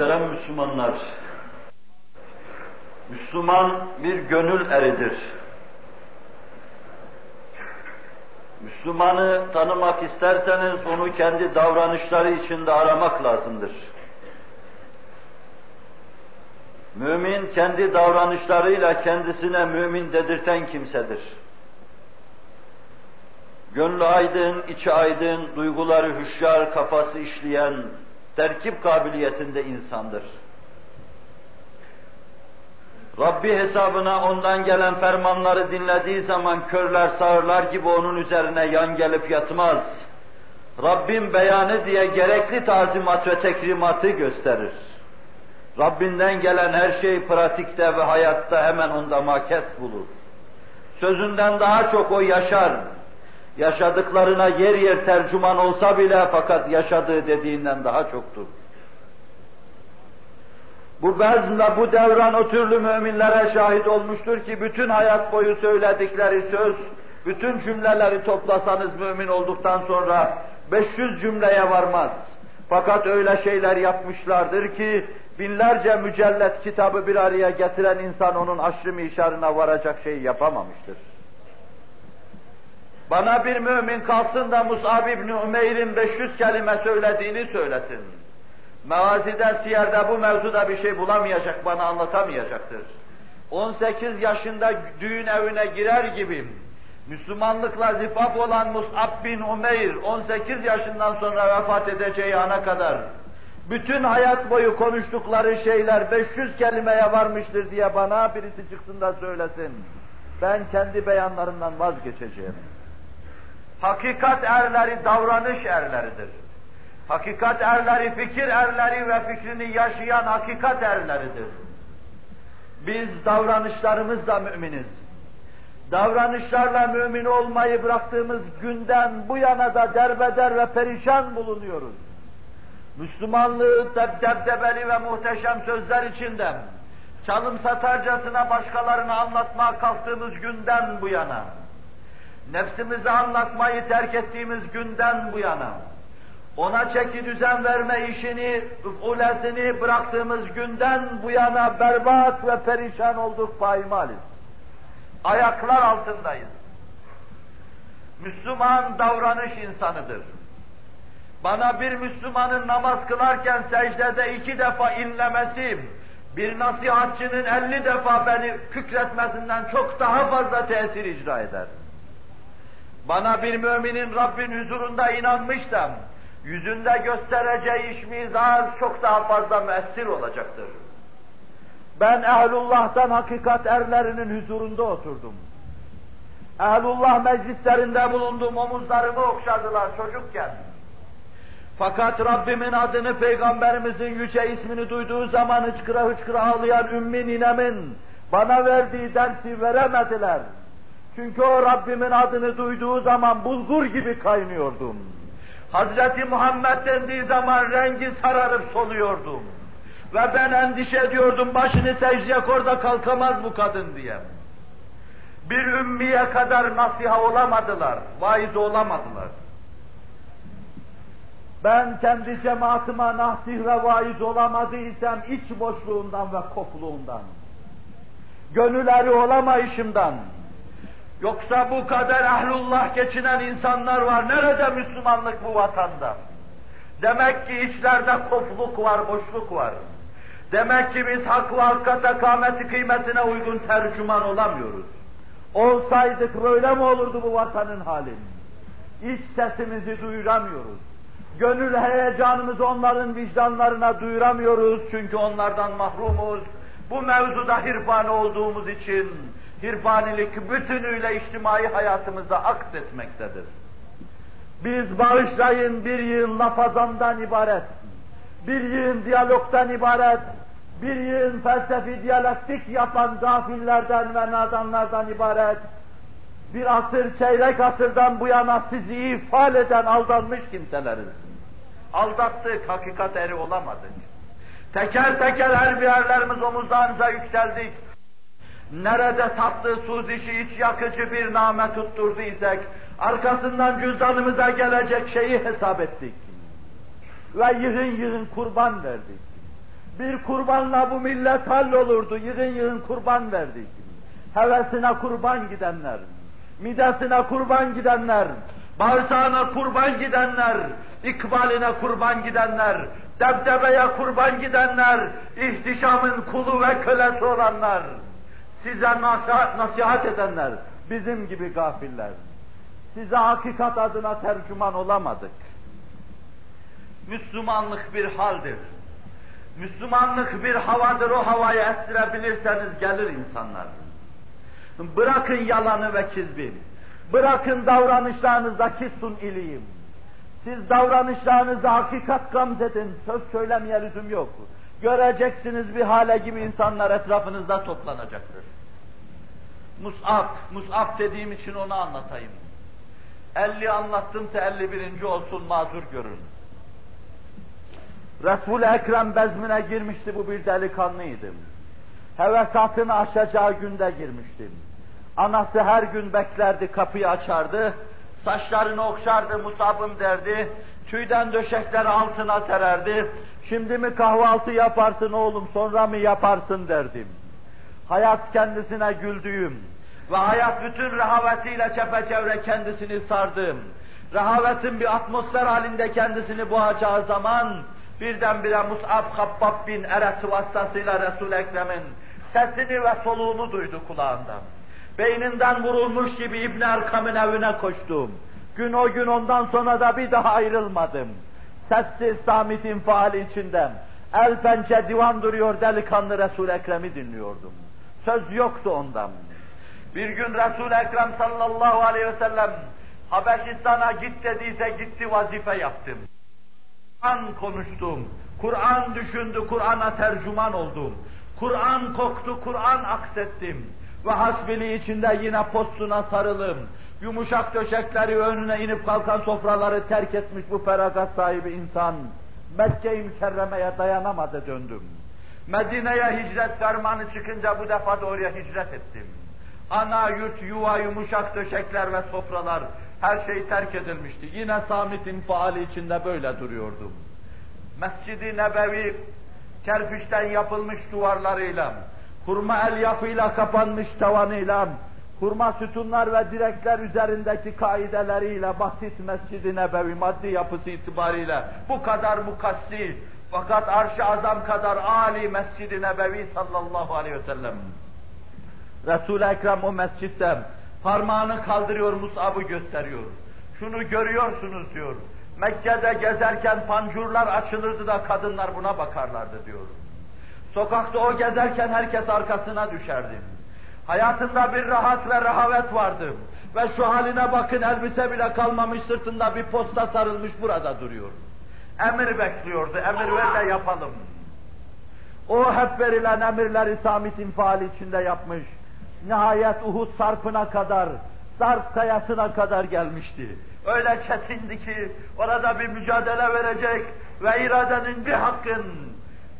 Muhterem Müslümanlar, Müslüman bir gönül eridir. Müslümanı tanımak isterseniz onu kendi davranışları içinde aramak lazımdır. Mümin kendi davranışlarıyla kendisine mümin dedirten kimsedir. Gönlü aydın, içi aydın, duyguları hüşyar, kafası işleyen, terkip kabiliyetinde insandır. Rabbi hesabına ondan gelen fermanları dinlediği zaman körler sağırlar gibi onun üzerine yan gelip yatmaz. Rabbim beyanı diye gerekli tazimat ve tekrimatı gösterir. Rabbinden gelen her şey pratikte ve hayatta hemen onda makes bulur. Sözünden daha çok o yaşar. Yaşadıklarına yer yer tercüman olsa bile fakat yaşadığı dediğinden daha çoktur. Bu bezm ve bu devran o türlü müminlere şahit olmuştur ki bütün hayat boyu söyledikleri söz, bütün cümleleri toplasanız mümin olduktan sonra 500 cümleye varmaz. Fakat öyle şeyler yapmışlardır ki binlerce mücellet kitabı bir araya getiren insan onun aşrı mişarına varacak şeyi yapamamıştır. Bana bir mümin kalsın da Mus'ab İbni Umeyr'in 500 kelime söylediğini söylesin. Mevazide, siyerde bu mevzuda bir şey bulamayacak, bana anlatamayacaktır. 18 yaşında düğün evine girer gibi Müslümanlıkla zifaf olan Mus'ab bin Umeyr 18 yaşından sonra vefat edeceği ana kadar bütün hayat boyu konuştukları şeyler 500 kelimeye varmıştır diye bana birisi çıksın da söylesin. Ben kendi beyanlarımdan vazgeçeceğim. Hakikat erleri davranış erleridir. Hakikat erleri fikir erleri ve fikrini yaşayan hakikat erleridir. Biz davranışlarımızla müminiz. Davranışlarla mümin olmayı bıraktığımız günden bu yana da derbeder ve perişan bulunuyoruz. Müslümanlığı debdebeli ve muhteşem sözler içinde çalım satarcasına başkalarına anlatmaya kalktığımız günden bu yana, nefsimize anlatmayı terk ettiğimiz günden bu yana, ona çeki düzen verme işini, ulesini bıraktığımız günden bu yana berbat ve perişan olduk paymaliz. Ayaklar altındayız. Müslüman davranış insanıdır. Bana bir Müslümanın namaz kılarken secdede iki defa inlemesi, bir nasihatçının elli defa beni kükretmesinden çok daha fazla tesir icra eder. Bana bir müminin Rabbin huzurunda inanmışsam, yüzünde göstereceği işmizar çok daha fazla müessir olacaktır. Ben ehlullah'tan hakikat erlerinin huzurunda oturdum. Ehlullah meclislerinde bulundum, omuzlarımı okşadılar çocukken. Fakat Rabbimin adını, Peygamberimizin yüce ismini duyduğu zaman hıçkıra hıçkıra ağlayan ümmi ninemin bana verdiği dersi veremediler. Çünkü o Rabbimin adını duyduğu zaman bulgur gibi kaynıyordum. Hazreti Muhammed dendiği zaman rengi sararıp soluyordum. Ve ben endişe ediyordum başını secdeye kor da kalkamaz bu kadın diye. Bir ümmiye kadar nasiha olamadılar, vaiz olamadılar. Ben kendi cemaatime nasih ve vaiz olamadıysam iç boşluğundan ve kokluğundan, gönülleri olamayışımdan, yoksa bu kadar ahlullah geçinen insanlar var, nerede Müslümanlık bu vatanda? Demek ki içlerde kofluk var, boşluk var. Demek ki biz hak ve hakikate kâmeti kıymetine uygun tercüman olamıyoruz. Olsaydık böyle mi olurdu bu vatanın hali? İç sesimizi duyuramıyoruz. Gönül heyecanımızı onların vicdanlarına duyuramıyoruz çünkü onlardan mahrumuz. Bu mevzuda hirfani olduğumuz için hirfanilik bütünüyle içtimai hayatımıza akt etmektedir. Biz bağışlayın bir yığın lafazandan ibaret, bir yığın diyalogtan ibaret, bir yığın felsefi diyalektik yapan gafillerden ve nadanlardan ibaret, bir asır, çeyrek asırdan bu yana sizi ifade eden aldanmış kimseleriz. Aldattık, hakikat eri olamadık. Teker teker her birerlerimiz omuzlarımıza yükseldik. Nerede tatlı, suzişi, iç yakıcı bir name tutturduysak, arkasından cüzdanımıza gelecek şeyi hesap ettik. Ve yığın yığın kurban verdik. Bir kurbanla bu millet hallolurdu. Yığın yığın kurban verdik. Hevesine kurban gidenler, midesine kurban gidenler, bağırsağına kurban gidenler, ikbaline kurban gidenler, debdebeye kurban gidenler, ihtişamın kulu ve kölesi olanlar, size nasihat edenler, bizim gibi gafiller. Size hakikat adına tercüman olamadık. Müslümanlık bir haldir. Müslümanlık bir havadır, o havayı estirebilirseniz gelir insanlar. Bırakın yalanı ve kizbi. Bırakın davranışlarınızdaki sun iliyim. Siz davranışlarınızda hakikat gamzedin. Söz söylemeye lüzum yok. Göreceksiniz bir hale gibi insanlar etrafınızda toplanacaktır. Mus'ab, Mus'ab dediğim için onu anlatayım. 50 anlattım da 51. olsun mazur görün. Resul-i Ekrem bezmine girmişti bu bir delikanlıydım. Hevesatını aşacağı günde girmiştim. Anası her gün beklerdi, kapıyı açardı, saçlarını okşardı, musabım derdi, tüyden döşekleri altına sererdi. Şimdi mi kahvaltı yaparsın oğlum, sonra mı yaparsın derdim. Hayat kendisine güldüğüm ve hayat bütün rehavetiyle çepeçevre kendisini sardığım, rehavetin bir atmosfer halinde kendisini boğacağı zaman, birdenbire Mus'ab Habbab bin Eret vasıtasıyla Resul-i Ekrem'in sesini ve soluğunu duydu kulağında. Beyninden vurulmuş gibi İbn Erkam'ın evine koştum. Gün o gün ondan sonra da bir daha ayrılmadım. Sessiz samit infiali içinden. El pençe divan duruyor delikanlı resul Ekrem'i dinliyordum. Söz yoktu ondan. Bir gün resul Ekrem sallallahu aleyhi ve sellem Habeşistan'a git dediyse gitti vazife yaptım. Kur'an konuştum, Kur'an düşündü, Kur'an'a tercüman oldum. Kur'an koktu, Kur'an aksettim. Ve hasbili içinde yine postuna sarılım. Yumuşak döşekleri önüne inip kalkan sofraları terk etmiş bu feragat sahibi insan. Mekke-i Mükerreme'ye dayanamadı döndüm. Medine'ye hicret fermanı çıkınca bu defa da oraya hicret ettim. Ana yurt, yuva, yumuşak döşekler ve sofralar her şey terk edilmişti. Yine Samit'in faali içinde böyle duruyordum. Mescid-i Nebevi kerpiçten yapılmış duvarlarıyla, hurma el yapıyla kapanmış tavanıyla, hurma sütunlar ve direkler üzerindeki kaideleriyle basit Mescid-i Nebevi maddi yapısı itibariyle bu kadar mukassi fakat arş-ı azam kadar âli Mescid-i Nebevi sallallahu aleyhi ve sellem. Resul-i Ekrem o mescitte parmağını kaldırıyor, Mus'ab'ı gösteriyor. Şunu görüyorsunuz diyor. Mekke'de gezerken pancurlar açılırdı da kadınlar buna bakarlardı diyor. Sokakta o gezerken herkes arkasına düşerdi. Hayatında bir rahat ve rehavet vardı. Ve şu haline bakın elbise bile kalmamış sırtında bir posta sarılmış burada duruyor. Emir bekliyordu, emir ver de yapalım. O hep verilen emirleri Samit infiali içinde yapmış. Nihayet Uhud sarpına kadar, sarp kayasına kadar gelmişti. Öyle çetindi ki orada bir mücadele verecek ve iradenin bir hakkın,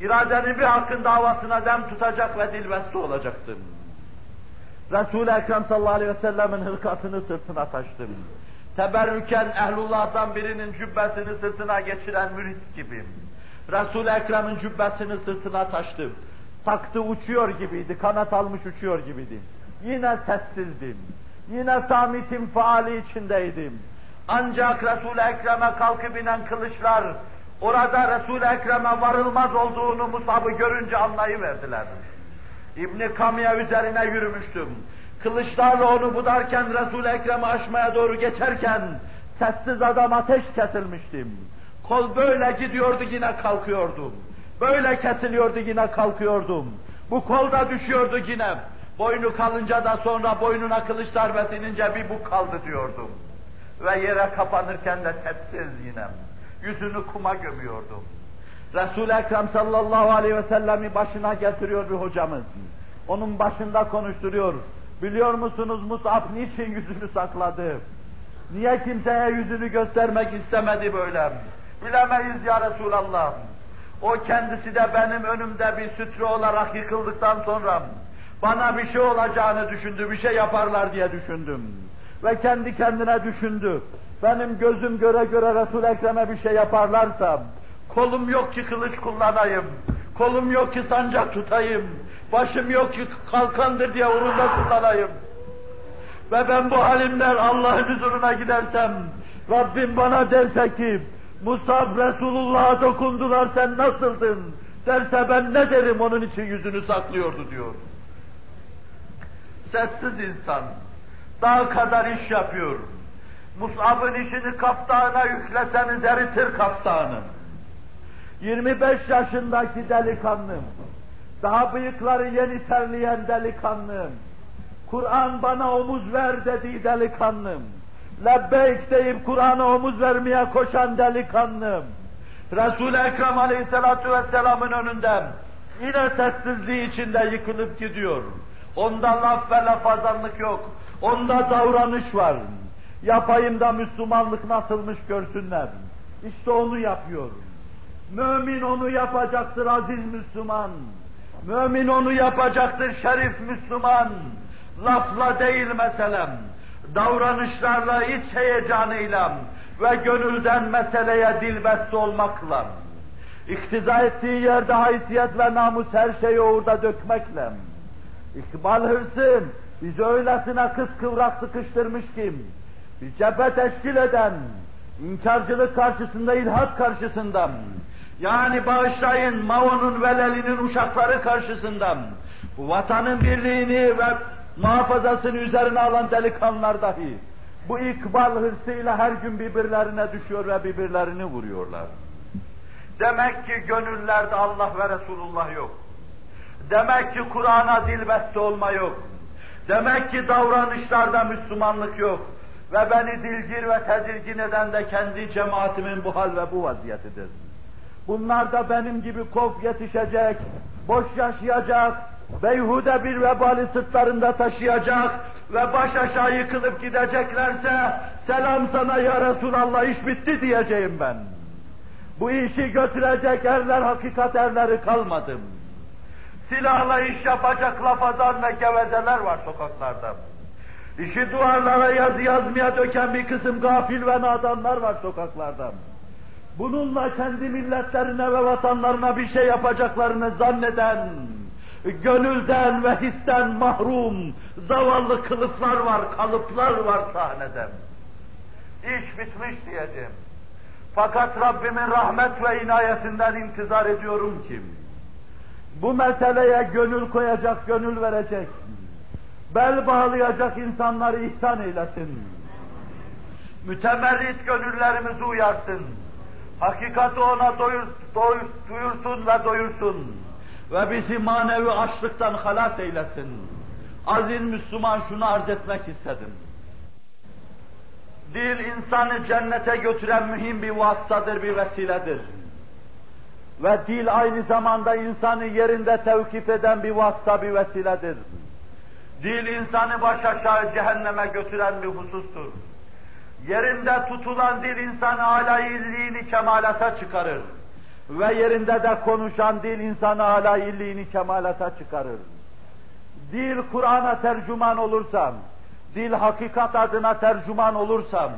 iradenin bir hakkın davasına dem tutacak ve dilbeste olacaktım. Resul-i Ekrem sallallahu aleyhi ve sellemin hırkasını sırtına taştım. Teberrüken ehlullah'tan birinin cübbesini sırtına geçiren mürit gibiyim. Resul-i Ekrem'in cübbesini sırtına taştım. Taktı uçuyor gibiydi, kanat almış uçuyor gibiydim. Yine sessizdim. Yine samitim faali içindeydim. Ancak Resul-i Ekrem'e kalkıp inen kılıçlar, orada Resul-i Ekrem'e varılmaz olduğunu Musab'ı görünce anlayıverdiler. İbni Kamiye üzerine yürümüştüm. Kılıçlarla onu budarken Resul-i Ekrem'i aşmaya doğru geçerken sessiz adam ateş kesilmiştim. Kol böyle gidiyordu yine kalkıyordum. Böyle kesiliyordu yine kalkıyordum. Bu kol da düşüyordu yine. Boynu kalınca da sonra boynuna kılıç darbesi inince bir bu kaldı diyordum. Ve yere kapanırken de sessiz yine. Yüzünü kuma gömüyordum. Resul-i Ekrem sallallahu aleyhi ve sellemi başına getiriyor bir hocamız. Onun başında konuşturuyor. Biliyor musunuz Mus'ab niçin yüzünü sakladı? Niye kimseye yüzünü göstermek istemedi böyle? Bilemeyiz ya Resulallah. O kendisi de benim önümde bir sütre olarak yıkıldıktan sonra bana bir şey olacağını düşündü, bir şey yaparlar diye düşündüm. Ve kendi kendine düşündü. Benim gözüm göre göre Resul Ekrem'e bir şey yaparlarsa kolum yok ki kılıç kullanayım. Kolum yok ki sancak tutayım. Başım yok ki kalkandır diye uğrunda kullanayım. Ve ben bu halimden Allah'ın huzuruna gidersem, Rabbim bana derse ki, Musab Resulullah'a dokundular sen nasıldın? Derse ben ne derim onun için yüzünü saklıyordu diyor. Sessiz insan, dağ kadar iş yapıyor. Musab'ın işini kaftağına yükleseniz eritir kaftağını. 25 yaşındaki delikanlım, daha bıyıkları yeni terleyen delikanlım, Kur'an bana omuz ver dediği delikanlım, lebbeyk deyip Kur'an'a omuz vermeye koşan delikanlım, Resul-i Ekrem Aleyhisselatü Vesselam'ın önünden yine sessizliği içinde yıkılıp gidiyor. Onda laf ve lafazanlık yok. Onda davranış var. Yapayım da Müslümanlık nasılmış görsünler. İşte onu yapıyor. Mümin onu yapacaktır aziz Müslüman. Mümin onu yapacaktır şerif Müslüman. Lafla değil meselem. Davranışlarla, iç heyecanıyla ve gönülden meseleye dilbeste olmakla. İktiza ettiği yerde haysiyet ve namus her şeyi orada dökmekle. İkbal hırsın bizi öylesine kıskıvrak sıkıştırmış kim? Bir cephe teşkil eden, inkarcılık karşısında, ilhat karşısında, yani bağışlayın Mao'nun velelinin uşakları karşısında, vatanın birliğini ve muhafazasını üzerine alan delikanlılar dahi, bu ikbal hırsıyla her gün birbirlerine düşüyor ve birbirlerini vuruyorlar. Demek ki gönüllerde Allah ve Resulullah yok. Demek ki Kur'an'a dilbeste olma yok. Demek ki davranışlarda Müslümanlık yok. Ve beni dilgir ve tedirgin eden de kendi cemaatimin bu hal ve bu vaziyetidir. Bunlar da benim gibi kop yetişecek, boş yaşayacak, beyhude bir vebali sırtlarında taşıyacak ve baş aşağı yıkılıp gideceklerse selam sana ya Resulallah iş bitti diyeceğim ben. Bu işi götürecek erler hakikat erleri kalmadım. Silahla iş yapacak lafazan ve gevezeler var sokaklarda. İşi duvarlara yazı yazmaya döken bir kısım gafil ve nadanlar var sokaklarda. Bununla kendi milletlerine ve vatanlarına bir şey yapacaklarını zanneden, gönülden ve histen mahrum, zavallı kılıflar var, kalıplar var sahnede. İş bitmiş diyeceğim. Fakat Rabbimin rahmet ve inayetinden intizar ediyorum ki, bu meseleye gönül koyacak, gönül verecek, bel bağlayacak insanları ihsan eylesin. Mütemerrit gönüllerimizi uyarsın. Hakikati ona doyur, doyur, duyursun ve doyursun. Ve bizi manevi açlıktan halas eylesin. Aziz Müslüman şunu arz etmek istedim. Dil insanı cennete götüren mühim bir vasıtadır, bir vesiledir. Ve dil aynı zamanda insanı yerinde tevkif eden bir vasıta, bir vesiledir. Dil insanı baş aşağı cehenneme götüren bir husustur. Yerinde tutulan dil insanı alayilliğini kemalata çıkarır. Ve yerinde de konuşan dil insanı alayilliğini kemalata çıkarır. Dil Kur'an'a tercüman olursam, dil hakikat adına tercüman olursam,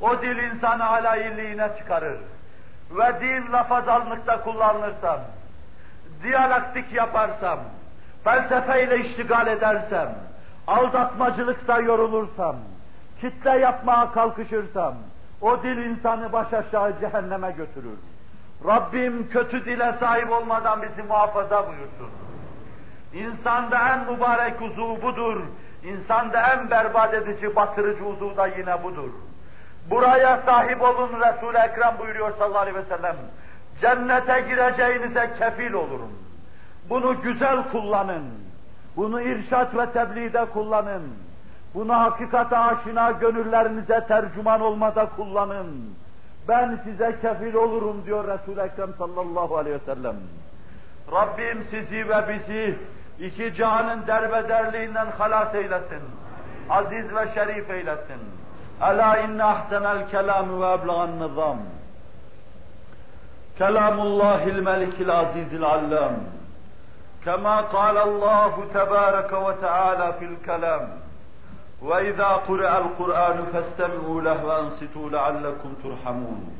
o dil insanı alayilliğine çıkarır. Ve dil lafazanlıkta kullanılırsam, diyalektik yaparsam, felsefeyle iştigal edersem, aldatmacılıkta yorulursam, kitle yapmaya kalkışırsam, o dil insanı baş aşağı cehenneme götürür. Rabbim kötü dile sahip olmadan bizi muhafaza buyursun. İnsanda en mübarek uzuv budur. İnsanda en berbat edici, batırıcı uzuv da yine budur. Buraya sahip olun Resul-i Ekrem buyuruyor sallallahu aleyhi ve sellem. Cennete gireceğinize kefil olurum. Bunu güzel kullanın. Bunu irşat ve tebliğde kullanın. Bunu hakikate aşina gönüllerinize tercüman olmada kullanın. Ben size kefil olurum diyor resul Ekrem sallallahu aleyhi ve sellem. Rabbim sizi ve bizi iki cihanın derbederliğinden halas eylesin. Aziz ve şerif eylesin. Ela inne ahsenel kelamü ve eblagan nizam. Kelamullahil melikil azizil allam. Kema kâle Allahu tebâreke ve teâlâ fil kelam. وإذا قرأ القرآن فاستمعوا له وأنصتوا لعلكم ترحمون.